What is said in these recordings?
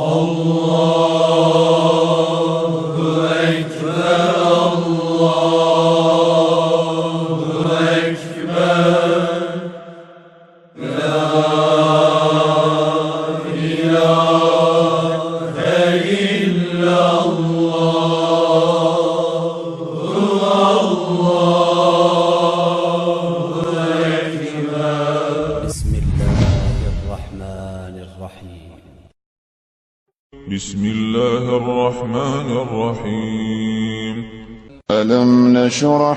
بسم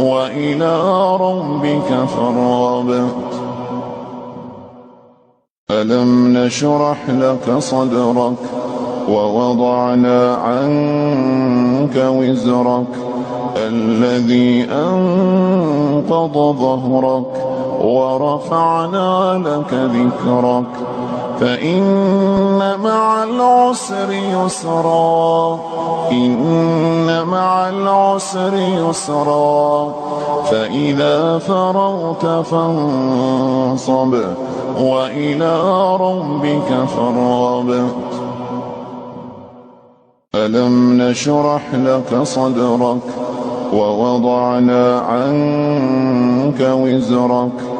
وإلى ربك فارغب. ألم نشرح لك صدرك ووضعنا عنك وزرك الذي أنقض ظهرك ورفعنا لك ذكرك فإن مع العسر يسرا إن مع العسر يسرا فإذا فرغت فانصب وإلى ربك فارغب. ألم نشرح لك صدرك ووضعنا عنك وزرك؟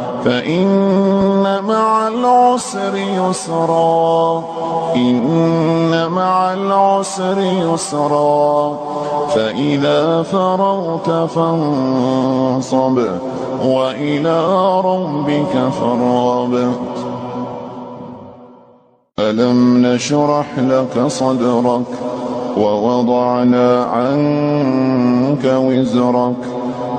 فإن مع العسر يسرا إن مع العسر يسرا فإذا فرغت فانصب وإلى ربك فارغب. ألم نشرح لك صدرك ووضعنا عنك وزرك؟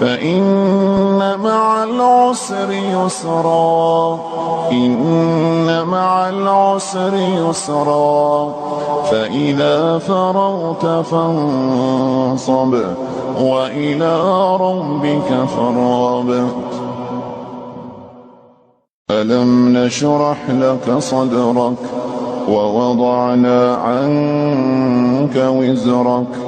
فإن مع العسر يسرا إن مع العسر يسرا فإذا فرغت فانصب وإلى ربك فارغب. ألم نشرح لك صدرك ووضعنا عنك وزرك؟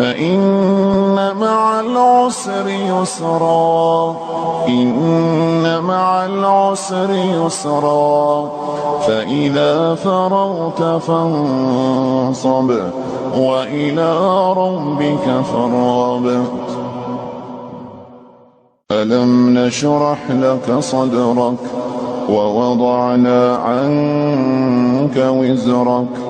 فإن مع العسر يسرا. إن مع العسر يسرا. فإذا فرغت فانصب وإلى ربك فارغب. ألم نشرح لك صدرك ووضعنا عنك وزرك؟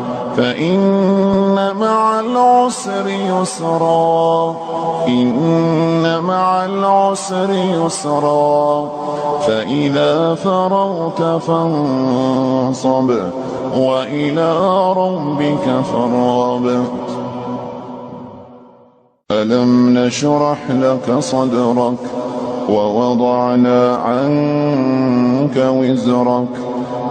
فإن مع العسر يسرا إن مع العسر يسرا. فإذا فرغت فانصب وإلى ربك فارغب. ألم نشرح لك صدرك ووضعنا عنك وزرك.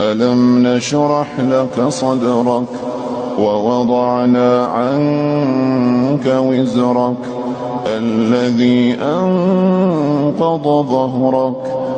ألم نشرح لك صدرك ووضعنا عنك وزرك الذي أنقض ظهرك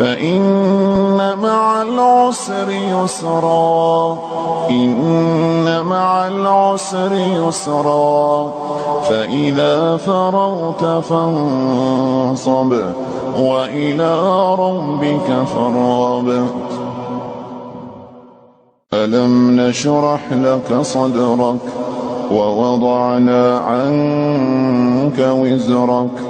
فإن مع العسر يسرا إن مع العسر يسرا فإذا فرغت فانصب وإلى ربك فارغب. ألم نشرح لك صدرك ووضعنا عنك وزرك؟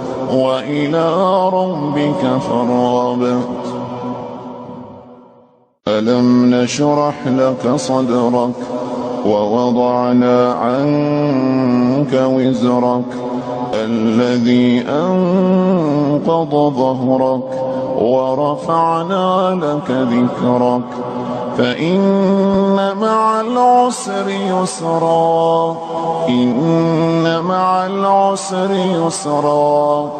وإلى ربك فارغب. ألم نشرح لك صدرك ووضعنا عنك وزرك الذي أنقض ظهرك ورفعنا لك ذكرك فإن مع العسر يسرا إن مع العسر يسرا.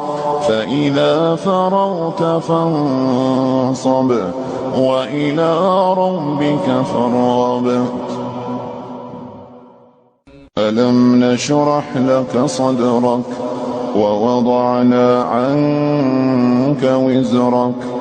فإذا فرغت فانصب وإلى ربك فارغب. ألم نشرح لك صدرك ووضعنا عنك وزرك؟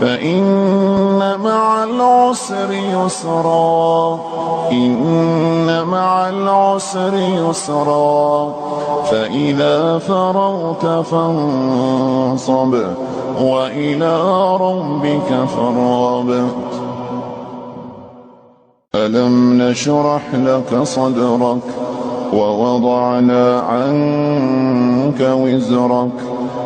فإن مع العسر يسرا إن مع العسر يسرا. فإذا فرغت فانصب وإلى ربك فارغب. ألم نشرح لك صدرك ووضعنا عنك وزرك؟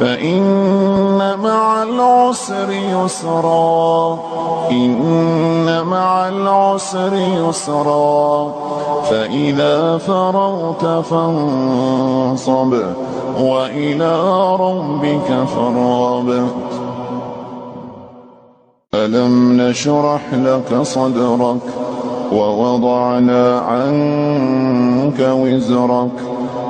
فإن مع العسر يسرا إن مع العسر يسرا فإذا فرغت فانصب وإلى ربك فارغب. ألم نشرح لك صدرك ووضعنا عنك وزرك؟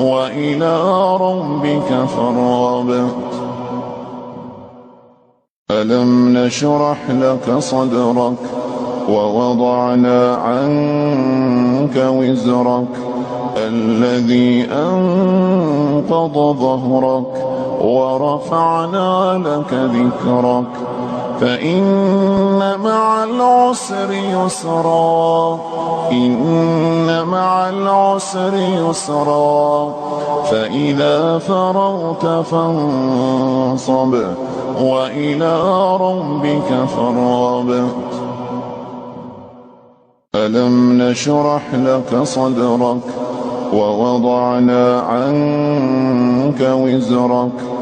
وإلى ربك فارغب. ألم نشرح لك صدرك ووضعنا عنك وزرك الذي أنقض ظهرك ورفعنا لك ذكرك فإن مع العسر يسرا إن مع العسر يسرا فإذا فرغت فانصب وإلى ربك فارغب. ألم نشرح لك صدرك ووضعنا عنك وزرك؟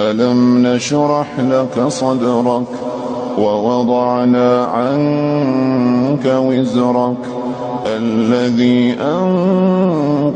ألم نشرح لك صدرك ووضعنا عنك وزرك الذي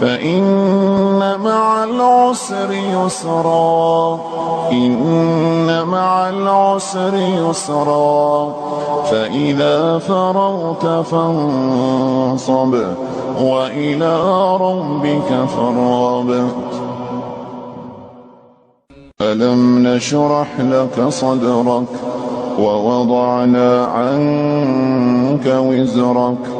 فإن مع العسر يسرا إن مع العسر يسرا فإذا فرغت فانصب وإلى ربك فارغب. ألم نشرح لك صدرك ووضعنا عنك وزرك؟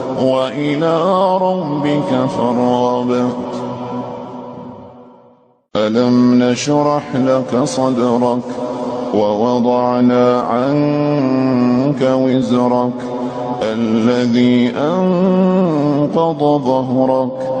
وإلى ربك فارغب. ألم نشرح لك صدرك ووضعنا عنك وزرك الذي أنقض ظهرك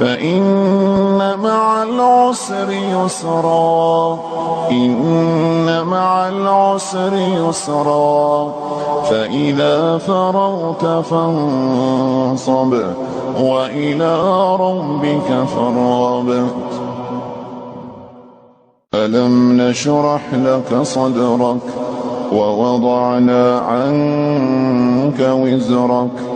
فإن مع العسر يسرا إن مع العسر يسرا. فإذا فرغت فانصب وإلى ربك فارغب. ألم نشرح لك صدرك ووضعنا عنك وزرك؟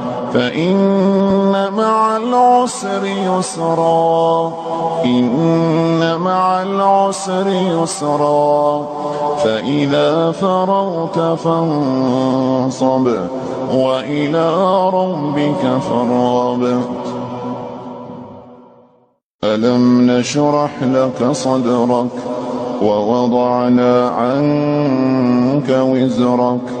فإن مع العسر يسرا إن مع العسر يسرا فإذا فرغت فانصب وإلى ربك فارغب. ألم نشرح لك صدرك ووضعنا عنك وزرك؟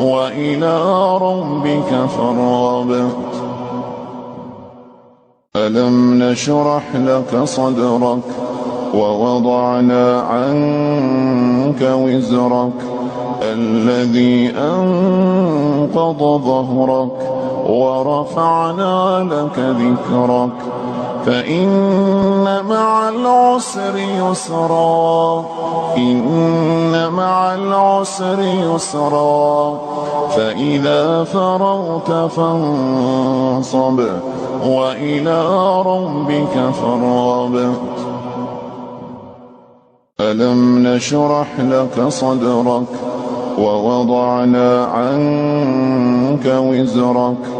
وإلى ربك فارغب. ألم نشرح لك صدرك ووضعنا عنك وزرك الذي أنقض ظهرك ورفعنا لك ذكرك فإن مع العسر يسرا إن مع العسر يسرا. فإذا فرغت فانصب وإلى ربك فارغب. ألم نشرح لك صدرك ووضعنا عنك وزرك؟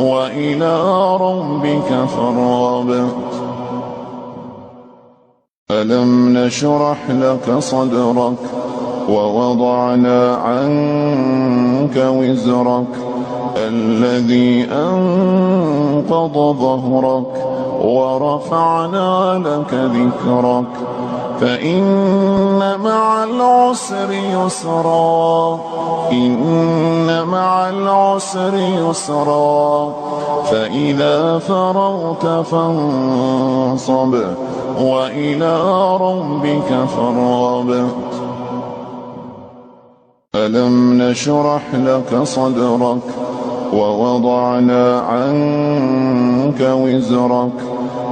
وإلى ربك فارغب. ألم نشرح لك صدرك ووضعنا عنك وزرك الذي أنقض ظهرك ورفعنا لك ذكرك فإن مع العسر يسرا إن مع العسر يسرا. فإذا فرغت فانصب وإلى ربك فارغب. ألم نشرح لك صدرك ووضعنا عنك وزرك.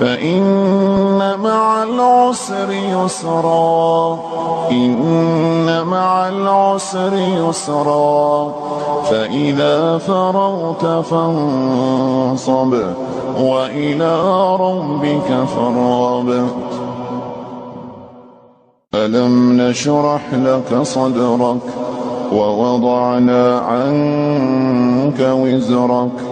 فإن مع العسر يسرا إن مع العسر يسرا فإذا فرغت فانصب وإلى ربك فارغب. ألم نشرح لك صدرك ووضعنا عنك وزرك؟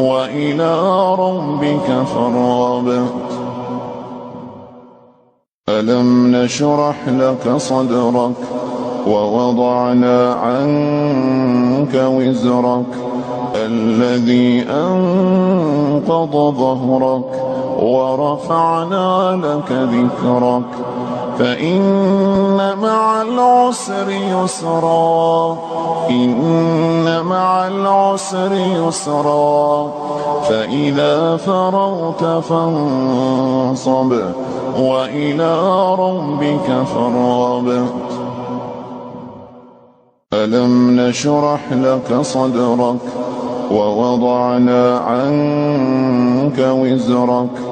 وإلى ربك فارغب. ألم نشرح لك صدرك ووضعنا عنك وزرك الذي أنقض ظهرك ورفعنا لك ذكرك فإن مع العسر يسرا إن مع العسر يسرا. فإذا فرغت فانصب وإلى ربك فارغب. ألم نشرح لك صدرك ووضعنا عنك وزرك؟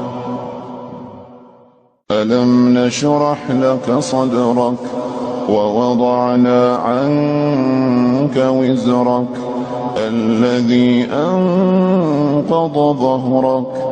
ألم نشرح لك صدرك ووضعنا عنك وزرك الذي أنقض ظهرك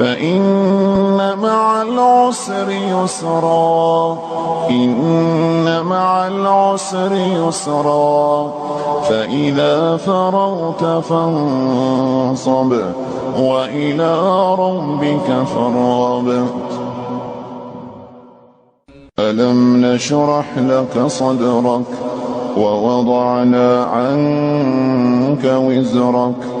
فإن مع العسر يسرا إن مع العسر يسرا فإذا فرغت فانصب وإلى ربك فارغب. ألم نشرح لك صدرك ووضعنا عنك وزرك؟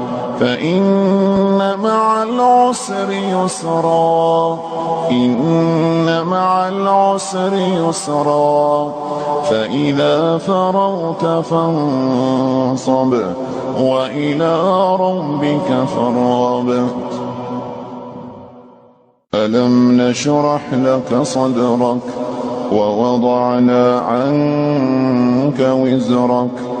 فإن مع العسر يسرا إن مع العسر يسرا فإذا فرغت فانصب وإلى ربك فارغب. ألم نشرح لك صدرك ووضعنا عنك وزرك؟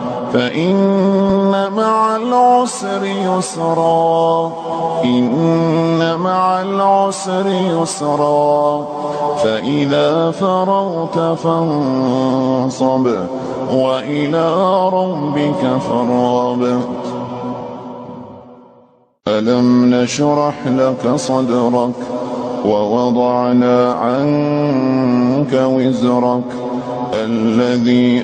فإن مع العسر يسرا إن مع العسر يسرا فإذا فرغت فانصب وإلى ربك فارغب. ألم نشرح لك صدرك ووضعنا عنك وزرك الذي